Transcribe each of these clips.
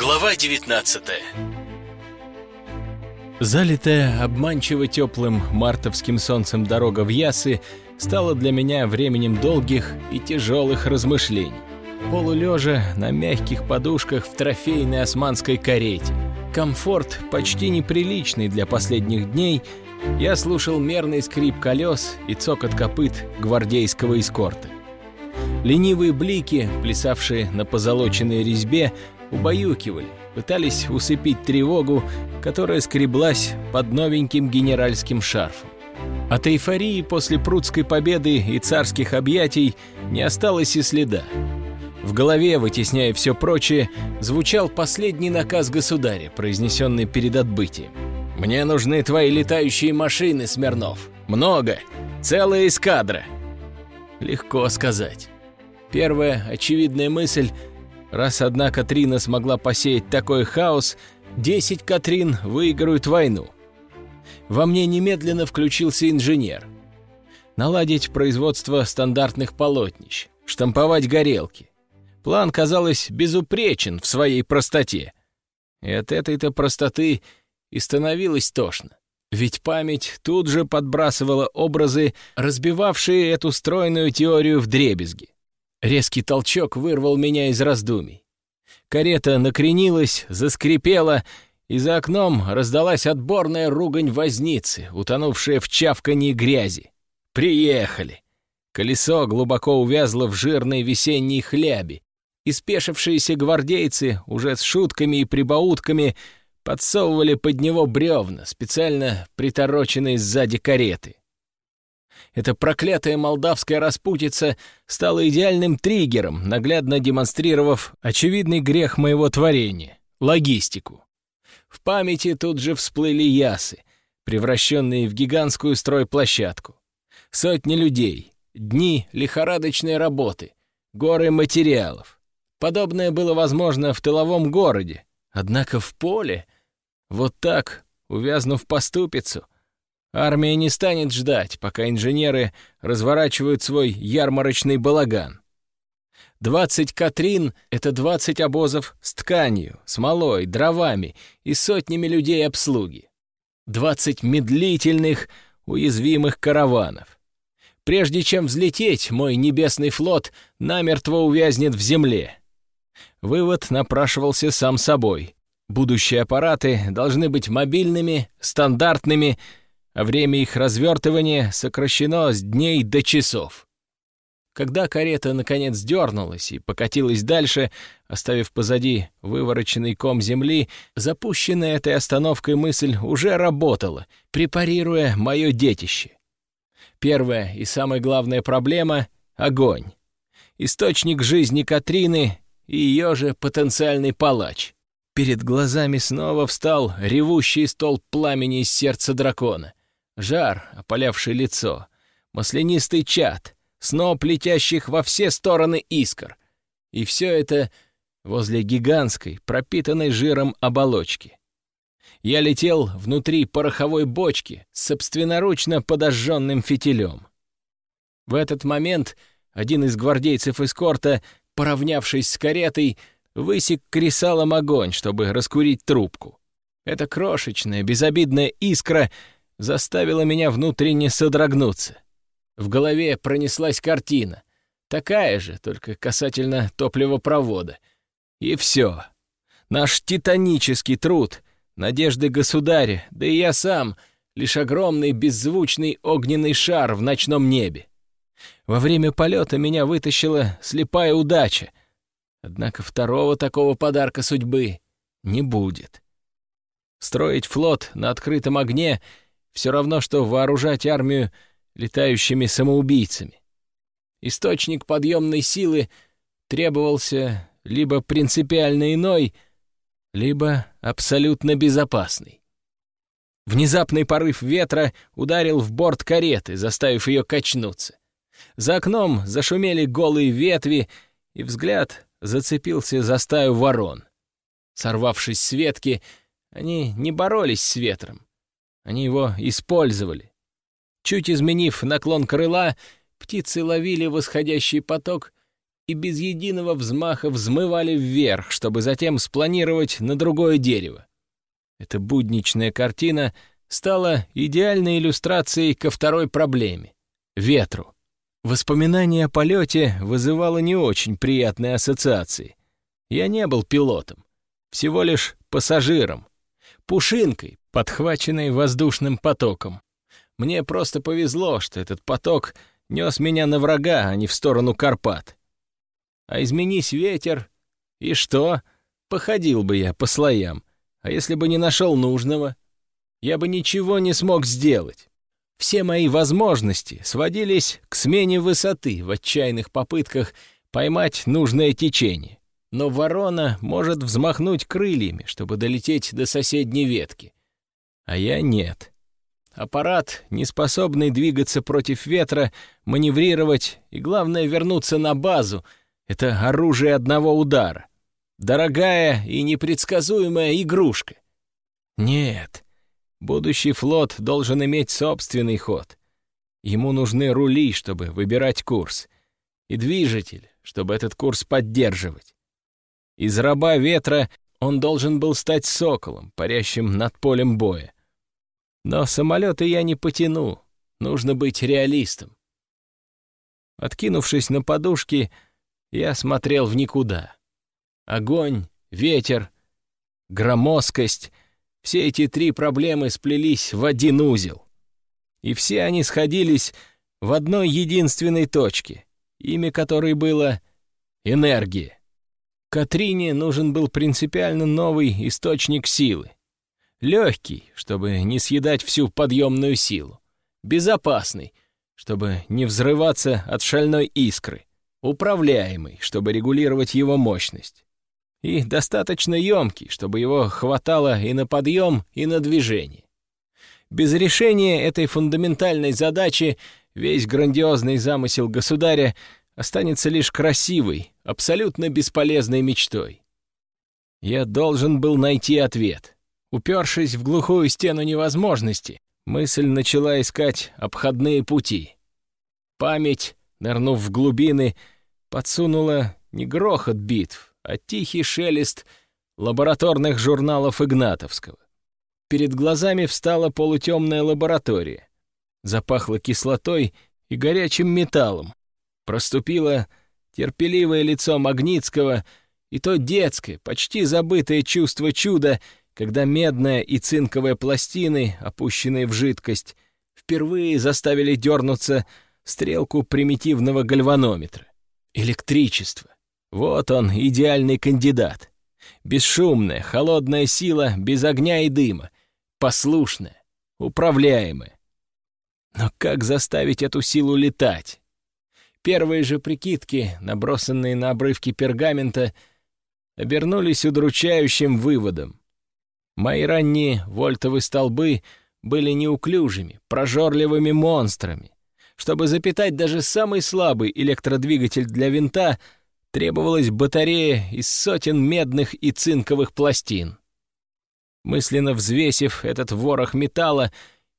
Глава 19 Залитая обманчиво теплым мартовским солнцем дорога в Ясы стала для меня временем долгих и тяжелых размышлений. Полулежа на мягких подушках в трофейной османской карете. Комфорт почти неприличный для последних дней. Я слушал мерный скрип колес и цокот копыт гвардейского эскорта. Ленивые блики, плясавшие на позолоченной резьбе, убаюкивали, пытались усыпить тревогу, которая скреблась под новеньким генеральским шарфом. От эйфории после прудской победы и царских объятий не осталось и следа. В голове, вытесняя все прочее, звучал последний наказ государя, произнесенный перед отбытием. «Мне нужны твои летающие машины, Смирнов. Много. Целая эскадра». Легко сказать. Первая очевидная мысль Раз одна Катрина смогла посеять такой хаос, 10 Катрин выиграют войну. Во мне немедленно включился инженер. Наладить производство стандартных полотнищ, штамповать горелки. План, казалось, безупречен в своей простоте. И от этой-то простоты и становилось тошно. Ведь память тут же подбрасывала образы, разбивавшие эту стройную теорию в дребезги. Резкий толчок вырвал меня из раздумий. Карета накренилась, заскрипела, и за окном раздалась отборная ругань возницы, утонувшая в чавканье грязи. «Приехали!» Колесо глубоко увязло в жирной весенней хляби, и спешившиеся гвардейцы уже с шутками и прибаутками подсовывали под него бревна, специально притороченные сзади кареты. Эта проклятая молдавская распутица стала идеальным триггером, наглядно демонстрировав очевидный грех моего творения — логистику. В памяти тут же всплыли ясы, превращенные в гигантскую стройплощадку. Сотни людей, дни лихорадочной работы, горы материалов. Подобное было возможно в тыловом городе, однако в поле, вот так, увязнув по ступицу — Армия не станет ждать, пока инженеры разворачивают свой ярмарочный балаган. 20 Катрин — это 20 обозов с тканью, смолой, дровами и сотнями людей обслуги. 20 медлительных, уязвимых караванов. Прежде чем взлететь, мой небесный флот намертво увязнет в земле. Вывод напрашивался сам собой. Будущие аппараты должны быть мобильными, стандартными, а время их развертывания сокращено с дней до часов. Когда карета наконец дернулась и покатилась дальше, оставив позади вывороченный ком земли, запущенная этой остановкой мысль уже работала, препарируя мое детище. Первая и самая главная проблема — огонь. Источник жизни Катрины и ее же потенциальный палач. Перед глазами снова встал ревущий столб пламени из сердца дракона. Жар, опалявший лицо, маслянистый чад, сноп летящих во все стороны искр. И все это возле гигантской, пропитанной жиром оболочки. Я летел внутри пороховой бочки с собственноручно подожженным фитилем. В этот момент один из гвардейцев эскорта, поравнявшись с каретой, высек кресалом огонь, чтобы раскурить трубку. Эта крошечная, безобидная искра — заставило меня внутренне содрогнуться. В голове пронеслась картина. Такая же, только касательно топливопровода. И все. Наш титанический труд, надежды государя, да и я сам — лишь огромный беззвучный огненный шар в ночном небе. Во время полета меня вытащила слепая удача. Однако второго такого подарка судьбы не будет. Строить флот на открытом огне — все равно, что вооружать армию летающими самоубийцами. Источник подъемной силы требовался либо принципиально иной, либо абсолютно безопасный. Внезапный порыв ветра ударил в борт кареты, заставив ее качнуться. За окном зашумели голые ветви, и взгляд зацепился за стаю ворон. Сорвавшись с ветки, они не боролись с ветром. Они его использовали. Чуть изменив наклон крыла, птицы ловили восходящий поток и без единого взмаха взмывали вверх, чтобы затем спланировать на другое дерево. Эта будничная картина стала идеальной иллюстрацией ко второй проблеме — ветру. Воспоминание о полете вызывало не очень приятные ассоциации. Я не был пилотом, всего лишь пассажиром, пушинкой, подхваченной воздушным потоком. Мне просто повезло, что этот поток нес меня на врага, а не в сторону Карпат. А изменись ветер, и что? Походил бы я по слоям, а если бы не нашел нужного, я бы ничего не смог сделать. Все мои возможности сводились к смене высоты в отчаянных попытках поймать нужное течение. Но ворона может взмахнуть крыльями, чтобы долететь до соседней ветки. А я нет. Аппарат, не способный двигаться против ветра, маневрировать и, главное, вернуться на базу — это оружие одного удара. Дорогая и непредсказуемая игрушка. Нет, будущий флот должен иметь собственный ход. Ему нужны рули, чтобы выбирать курс, и движитель, чтобы этот курс поддерживать. Из раба ветра он должен был стать соколом, парящим над полем боя. Но самолеты я не потяну, нужно быть реалистом. Откинувшись на подушки, я смотрел в никуда. Огонь, ветер, громоздкость — все эти три проблемы сплелись в один узел. И все они сходились в одной единственной точке, имя которой было энергия. Катрине нужен был принципиально новый источник силы. Легкий, чтобы не съедать всю подъемную силу. Безопасный, чтобы не взрываться от шальной искры. Управляемый, чтобы регулировать его мощность и достаточно емкий, чтобы его хватало и на подъем, и на движение. Без решения этой фундаментальной задачи весь грандиозный замысел государя останется лишь красивой, абсолютно бесполезной мечтой. Я должен был найти ответ. Упершись в глухую стену невозможности, мысль начала искать обходные пути. Память, нырнув в глубины, подсунула не грохот битв, а тихий шелест лабораторных журналов Игнатовского. Перед глазами встала полутемная лаборатория. Запахло кислотой и горячим металлом. Проступило терпеливое лицо Магнитского и то детское, почти забытое чувство чуда, когда медная и цинковая пластины, опущенные в жидкость, впервые заставили дернуться стрелку примитивного гальванометра. Электричество. Вот он, идеальный кандидат. Бесшумная, холодная сила, без огня и дыма. Послушная, управляемая. Но как заставить эту силу летать? Первые же прикидки, набросанные на обрывки пергамента, обернулись удручающим выводом. Мои ранние вольтовые столбы были неуклюжими, прожорливыми монстрами. Чтобы запитать даже самый слабый электродвигатель для винта — требовалась батарея из сотен медных и цинковых пластин. Мысленно взвесив этот ворох металла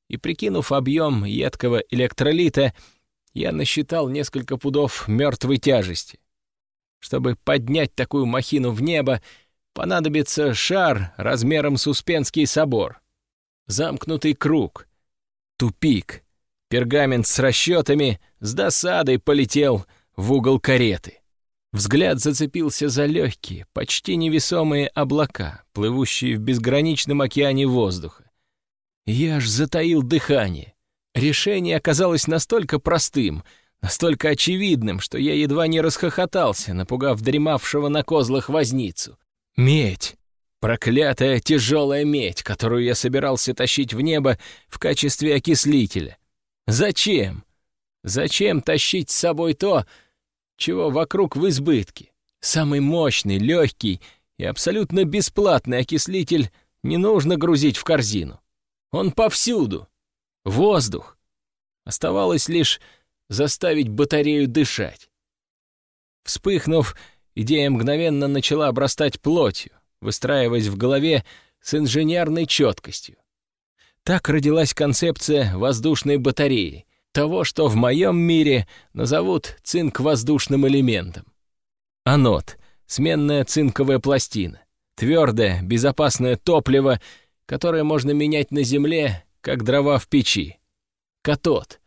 и прикинув объем едкого электролита, я насчитал несколько пудов мертвой тяжести. Чтобы поднять такую махину в небо, понадобится шар размером с Успенский собор. Замкнутый круг. Тупик. Пергамент с расчетами с досадой полетел в угол кареты. Взгляд зацепился за легкие, почти невесомые облака, плывущие в безграничном океане воздуха. Я аж затаил дыхание. Решение оказалось настолько простым, настолько очевидным, что я едва не расхохотался, напугав дремавшего на козлах возницу. Медь! Проклятая тяжелая медь, которую я собирался тащить в небо в качестве окислителя. Зачем? Зачем тащить с собой то, чего вокруг в избытке. Самый мощный, легкий и абсолютно бесплатный окислитель не нужно грузить в корзину. Он повсюду. Воздух. Оставалось лишь заставить батарею дышать. Вспыхнув, идея мгновенно начала обрастать плотью, выстраиваясь в голове с инженерной четкостью. Так родилась концепция воздушной батареи, того, что в моем мире назовут цинк-воздушным элементом. Анод — сменная цинковая пластина. Твердое, безопасное топливо, которое можно менять на земле, как дрова в печи. Катод.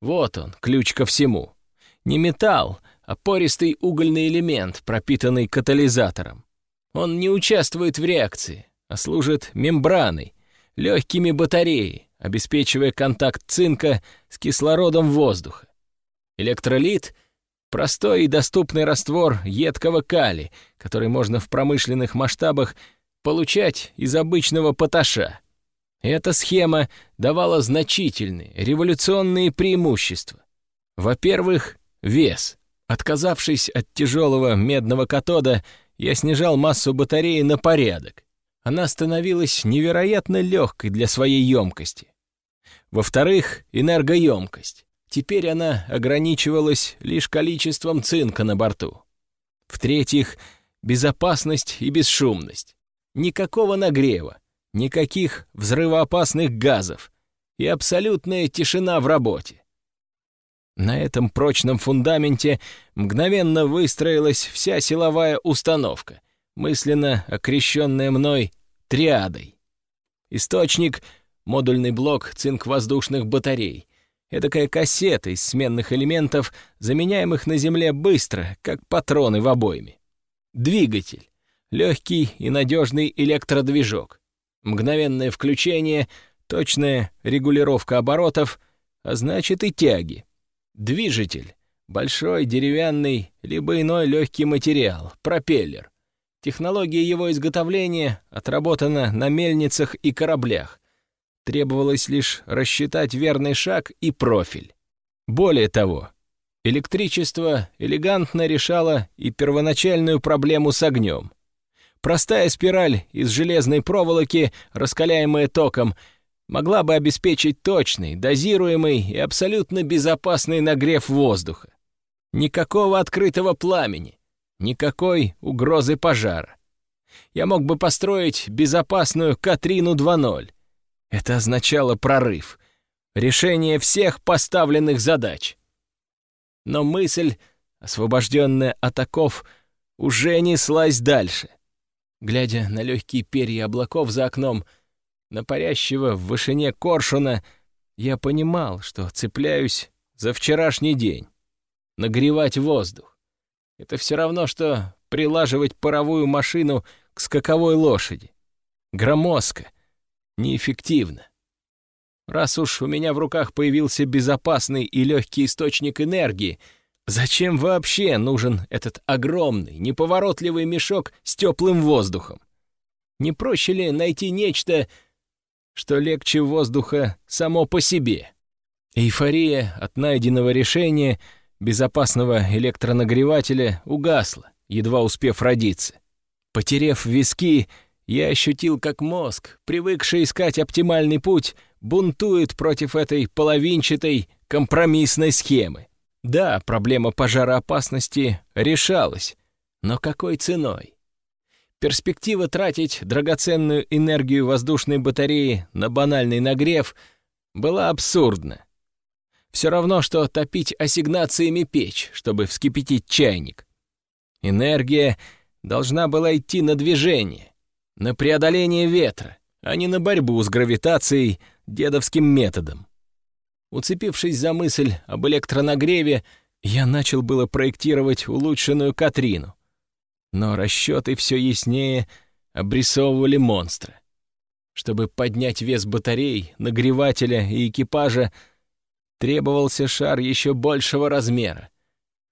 Вот он, ключ ко всему. Не металл, а пористый угольный элемент, пропитанный катализатором. Он не участвует в реакции, а служит мембраной, легкими батареей, обеспечивая контакт цинка с кислородом воздуха. Электролит — простой и доступный раствор едкого кали, который можно в промышленных масштабах получать из обычного поташа. Эта схема давала значительные революционные преимущества. Во-первых, вес. Отказавшись от тяжелого медного катода, я снижал массу батареи на порядок. Она становилась невероятно легкой для своей емкости. Во-вторых, энергоемкость. Теперь она ограничивалась лишь количеством цинка на борту. В-третьих, безопасность и бесшумность. Никакого нагрева, никаких взрывоопасных газов и абсолютная тишина в работе. На этом прочном фундаменте мгновенно выстроилась вся силовая установка, мысленно окрещенная мной триадой. Источник — модульный блок цинк-воздушных батарей, эдакая кассета из сменных элементов, заменяемых на Земле быстро, как патроны в обойме. Двигатель — легкий и надежный электродвижок. Мгновенное включение, точная регулировка оборотов, а значит и тяги — Движитель. Большой, деревянный, либо иной легкий материал, пропеллер. Технология его изготовления отработана на мельницах и кораблях. Требовалось лишь рассчитать верный шаг и профиль. Более того, электричество элегантно решало и первоначальную проблему с огнем. Простая спираль из железной проволоки, раскаляемая током, могла бы обеспечить точный, дозируемый и абсолютно безопасный нагрев воздуха. Никакого открытого пламени, никакой угрозы пожара. Я мог бы построить безопасную Катрину 2.0. Это означало прорыв, решение всех поставленных задач. Но мысль, освобожденная от оков, уже неслась дальше. Глядя на легкие перья облаков за окном — на парящего в вышине коршуна, я понимал, что цепляюсь за вчерашний день. Нагревать воздух. Это все равно, что прилаживать паровую машину к скаковой лошади. Громоздко, неэффективно. Раз уж у меня в руках появился безопасный и легкий источник энергии, зачем вообще нужен этот огромный, неповоротливый мешок с теплым воздухом? Не проще ли найти нечто, что легче воздуха само по себе. Эйфория от найденного решения безопасного электронагревателя угасла, едва успев родиться. Потерев виски, я ощутил, как мозг, привыкший искать оптимальный путь, бунтует против этой половинчатой компромиссной схемы. Да, проблема пожароопасности решалась, но какой ценой? Перспектива тратить драгоценную энергию воздушной батареи на банальный нагрев была абсурдна. Все равно, что топить ассигнациями печь, чтобы вскипятить чайник. Энергия должна была идти на движение, на преодоление ветра, а не на борьбу с гравитацией дедовским методом. Уцепившись за мысль об электронагреве, я начал было проектировать улучшенную Катрину — но расчеты все яснее обрисовывали монстра. Чтобы поднять вес батарей, нагревателя и экипажа, требовался шар еще большего размера.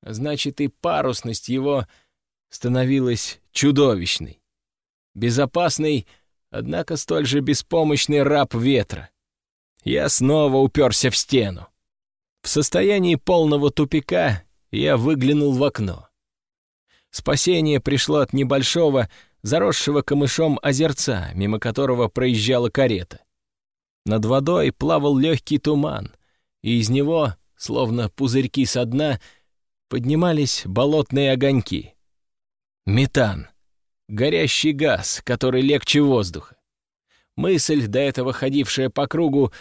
значит, и парусность его становилась чудовищной. Безопасный, однако столь же беспомощный раб ветра. Я снова уперся в стену. В состоянии полного тупика я выглянул в окно. Спасение пришло от небольшого, заросшего камышом озерца, мимо которого проезжала карета. Над водой плавал легкий туман, и из него, словно пузырьки со дна, поднимались болотные огоньки. Метан. Горящий газ, который легче воздуха. Мысль, до этого ходившая по кругу,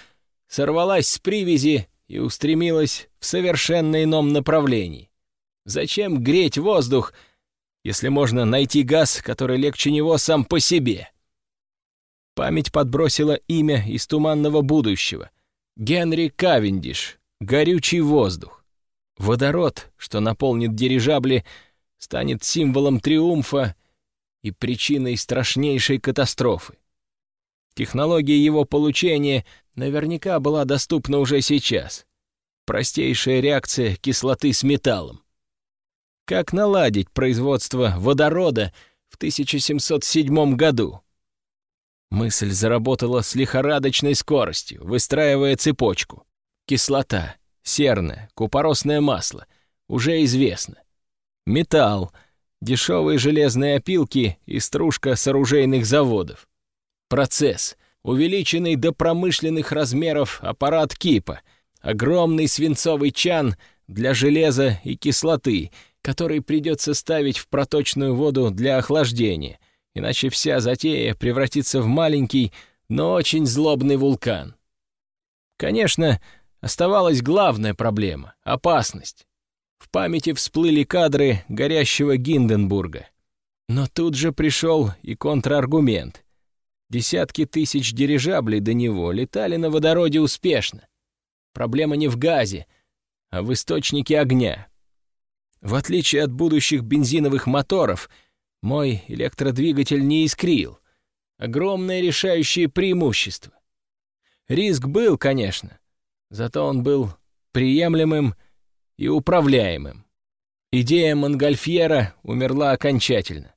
сорвалась с привязи и устремилась в совершенно ином направлении. Зачем греть воздух, если можно найти газ, который легче него сам по себе. Память подбросила имя из туманного будущего. Генри Кавендиш, горючий воздух. Водород, что наполнит дирижабли, станет символом триумфа и причиной страшнейшей катастрофы. Технология его получения наверняка была доступна уже сейчас. Простейшая реакция кислоты с металлом. Как наладить производство водорода в 1707 году? Мысль заработала с лихорадочной скоростью, выстраивая цепочку. Кислота, серное, купоросное масло — уже известно. Металл, дешевые железные опилки и стружка с оружейных заводов. Процесс, увеличенный до промышленных размеров аппарат кипа, огромный свинцовый чан для железа и кислоты, который придется ставить в проточную воду для охлаждения, иначе вся затея превратится в маленький, но очень злобный вулкан. Конечно, оставалась главная проблема — опасность. В памяти всплыли кадры горящего Гинденбурга. Но тут же пришел и контраргумент. Десятки тысяч дирижаблей до него летали на водороде успешно. Проблема не в газе, а в источнике огня. В отличие от будущих бензиновых моторов, мой электродвигатель не искрил. Огромное решающее преимущество. Риск был, конечно, зато он был приемлемым и управляемым. Идея Монгольфьера умерла окончательно.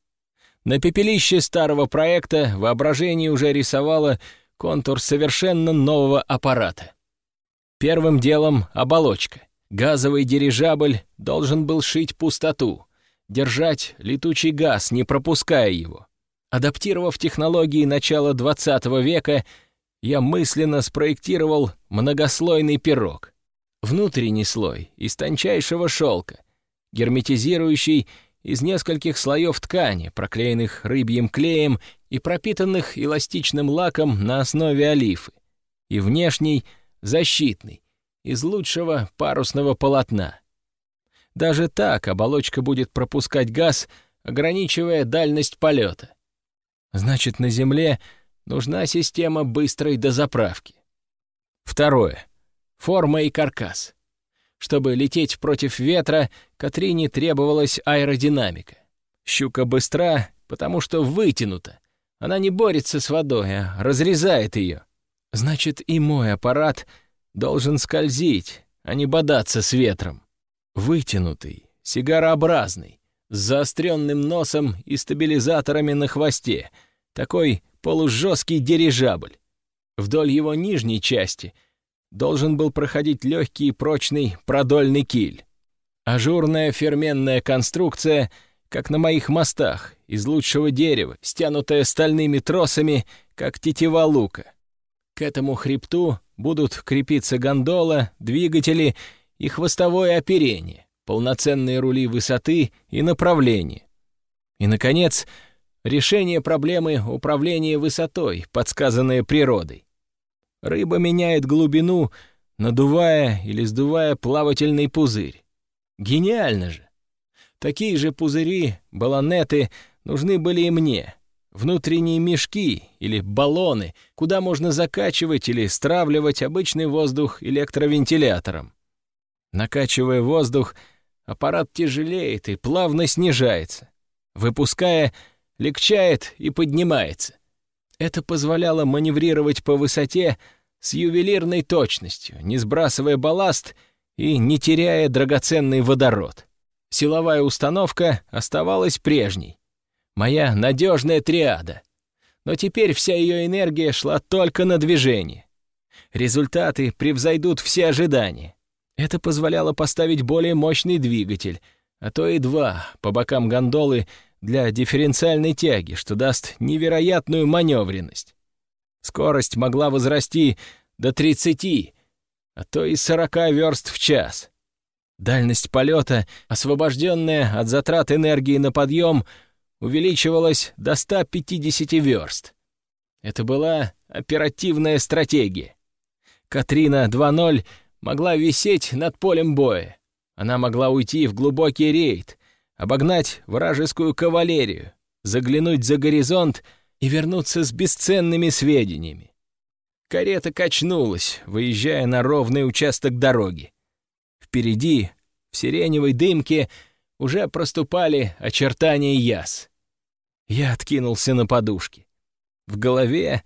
На пепелище старого проекта воображение уже рисовало контур совершенно нового аппарата. Первым делом — оболочка. Газовый дирижабль должен был шить пустоту, держать летучий газ, не пропуская его. Адаптировав технологии начала 20 века, я мысленно спроектировал многослойный пирог. Внутренний слой из тончайшего шелка, герметизирующий из нескольких слоев ткани, проклеенных рыбьим клеем и пропитанных эластичным лаком на основе олифы, и внешний — защитный, из лучшего парусного полотна. Даже так оболочка будет пропускать газ, ограничивая дальность полета. Значит, на Земле нужна система быстрой дозаправки. Второе. Форма и каркас. Чтобы лететь против ветра, Катрине требовалась аэродинамика. Щука быстра, потому что вытянута. Она не борется с водой, а разрезает ее. Значит, и мой аппарат — должен скользить, а не бодаться с ветром. Вытянутый, сигарообразный, с заостренным носом и стабилизаторами на хвосте, такой полужесткий дирижабль. Вдоль его нижней части должен был проходить легкий и прочный продольный киль. Ажурная ферменная конструкция, как на моих мостах, из лучшего дерева, стянутая стальными тросами, как тетива лука. К этому хребту будут крепиться гондола, двигатели и хвостовое оперение, полноценные рули высоты и направления. И, наконец, решение проблемы управления высотой, подсказанное природой. Рыба меняет глубину, надувая или сдувая плавательный пузырь. Гениально же! Такие же пузыри, баллонеты нужны были и мне — внутренние мешки или баллоны, куда можно закачивать или стравливать обычный воздух электровентилятором. Накачивая воздух, аппарат тяжелеет и плавно снижается. Выпуская, легчает и поднимается. Это позволяло маневрировать по высоте с ювелирной точностью, не сбрасывая балласт и не теряя драгоценный водород. Силовая установка оставалась прежней моя надежная триада. Но теперь вся ее энергия шла только на движение. Результаты превзойдут все ожидания. Это позволяло поставить более мощный двигатель, а то и два по бокам гондолы для дифференциальной тяги, что даст невероятную маневренность. Скорость могла возрасти до 30, а то и 40 верст в час. Дальность полета, освобожденная от затрат энергии на подъем, увеличивалась до 150 верст. Это была оперативная стратегия. Катрина 2.0 могла висеть над полем боя. Она могла уйти в глубокий рейд, обогнать вражескую кавалерию, заглянуть за горизонт и вернуться с бесценными сведениями. Карета качнулась, выезжая на ровный участок дороги. Впереди, в сиреневой дымке, уже проступали очертания яс. Я откинулся на подушки. В голове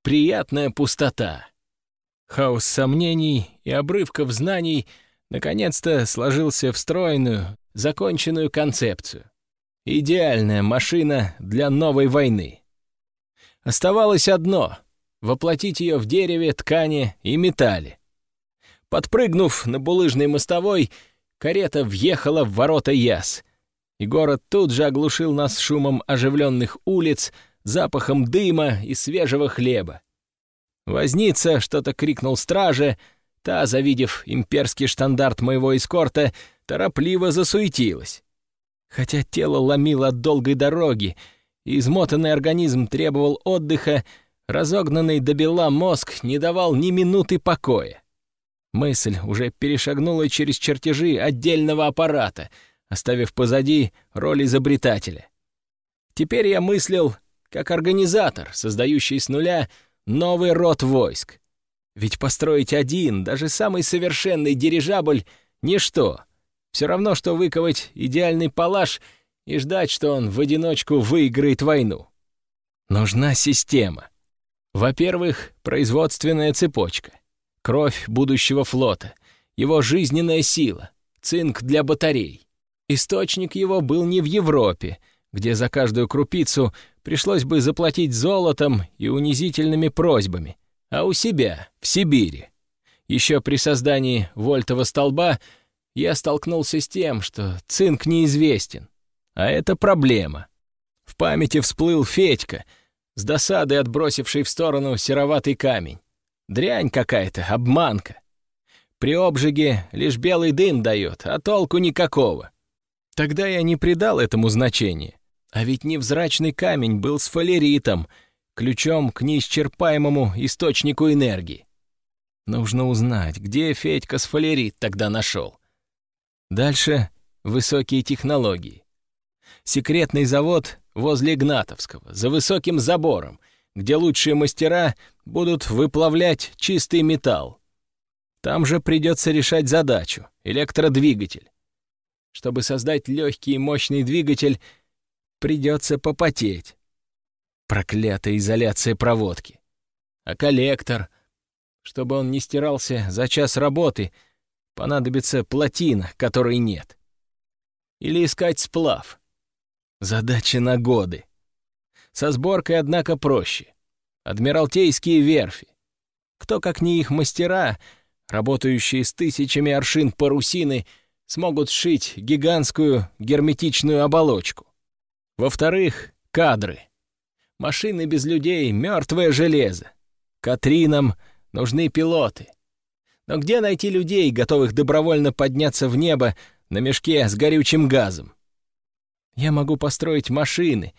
приятная пустота. Хаос сомнений и обрывков знаний наконец-то сложился в стройную, законченную концепцию. Идеальная машина для новой войны. Оставалось одно — воплотить ее в дереве, ткани и металле. Подпрыгнув на булыжной мостовой, карета въехала в ворота Яс, и город тут же оглушил нас шумом оживленных улиц, запахом дыма и свежего хлеба. Возница что-то крикнул страже, та, завидев имперский штандарт моего эскорта, торопливо засуетилась. Хотя тело ломило от долгой дороги, и измотанный организм требовал отдыха, разогнанный до бела мозг не давал ни минуты покоя. Мысль уже перешагнула через чертежи отдельного аппарата, оставив позади роль изобретателя. Теперь я мыслил как организатор, создающий с нуля новый род войск. Ведь построить один, даже самый совершенный дирижабль — ничто. Все равно, что выковать идеальный палаш и ждать, что он в одиночку выиграет войну. Нужна система. Во-первых, производственная цепочка. Кровь будущего флота, его жизненная сила, цинк для батарей. Источник его был не в Европе, где за каждую крупицу пришлось бы заплатить золотом и унизительными просьбами, а у себя, в Сибири. Еще при создании вольтового столба я столкнулся с тем, что цинк неизвестен. А это проблема. В памяти всплыл Федька, с досадой отбросивший в сторону сероватый камень. Дрянь какая-то, обманка. При обжиге лишь белый дым дает, а толку никакого. Тогда я не придал этому значения. А ведь невзрачный камень был с фалеритом, ключом к неисчерпаемому источнику энергии. Нужно узнать, где Федька с фалерит тогда нашел. Дальше высокие технологии. Секретный завод возле Игнатовского, за высоким забором, где лучшие мастера будут выплавлять чистый металл. Там же придется решать задачу — электродвигатель. Чтобы создать легкий и мощный двигатель, придется попотеть. Проклятая изоляция проводки. А коллектор, чтобы он не стирался за час работы, понадобится плотина, которой нет. Или искать сплав. Задача на годы. Со сборкой, однако, проще. Адмиралтейские верфи. Кто, как не их мастера, работающие с тысячами аршин парусины, смогут сшить гигантскую герметичную оболочку. Во-вторых, кадры. Машины без людей — мертвое железо. Катринам нужны пилоты. Но где найти людей, готовых добровольно подняться в небо на мешке с горючим газом? Я могу построить машины,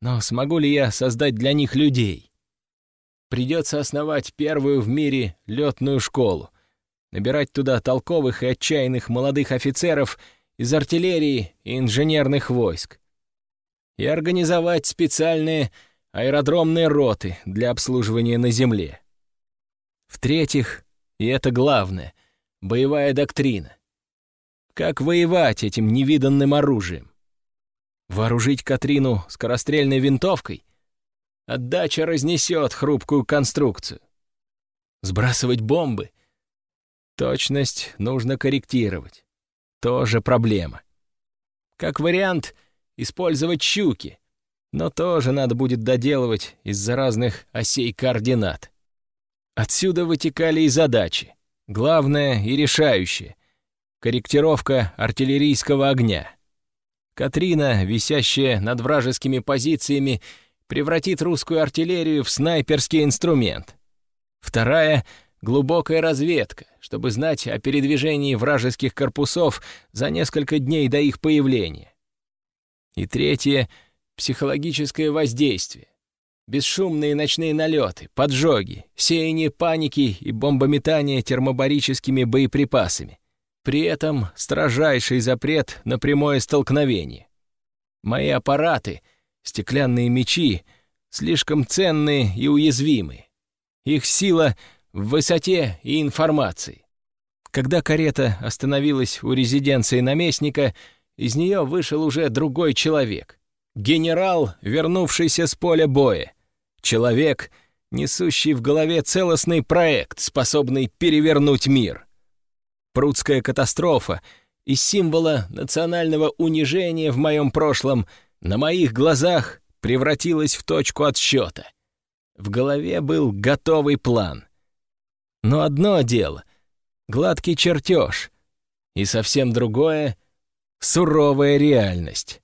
но смогу ли я создать для них людей? Придется основать первую в мире летную школу, набирать туда толковых и отчаянных молодых офицеров из артиллерии и инженерных войск и организовать специальные аэродромные роты для обслуживания на земле. В-третьих, и это главное, боевая доктрина. Как воевать этим невиданным оружием? Вооружить Катрину скорострельной винтовкой? Отдача разнесет хрупкую конструкцию. Сбрасывать бомбы? Точность нужно корректировать. Тоже проблема. Как вариант — использовать щуки, но тоже надо будет доделывать из-за разных осей координат. Отсюда вытекали и задачи, главное и решающее — корректировка артиллерийского огня. Катрина, висящая над вражескими позициями, превратит русскую артиллерию в снайперский инструмент. Вторая — глубокая разведка, чтобы знать о передвижении вражеских корпусов за несколько дней до их появления. И третье — психологическое воздействие. Бесшумные ночные налеты, поджоги, сеяние паники и бомбометание термобарическими боеприпасами. При этом строжайший запрет на прямое столкновение. Мои аппараты, стеклянные мечи, слишком ценные и уязвимы. Их сила в высоте и информации. Когда карета остановилась у резиденции наместника, из нее вышел уже другой человек. Генерал, вернувшийся с поля боя. Человек, несущий в голове целостный проект, способный перевернуть мир. Прудская катастрофа из символа национального унижения в моем прошлом на моих глазах превратилась в точку отсчета. В голове был готовый план. Но одно дело — гладкий чертеж, и совсем другое — суровая реальность.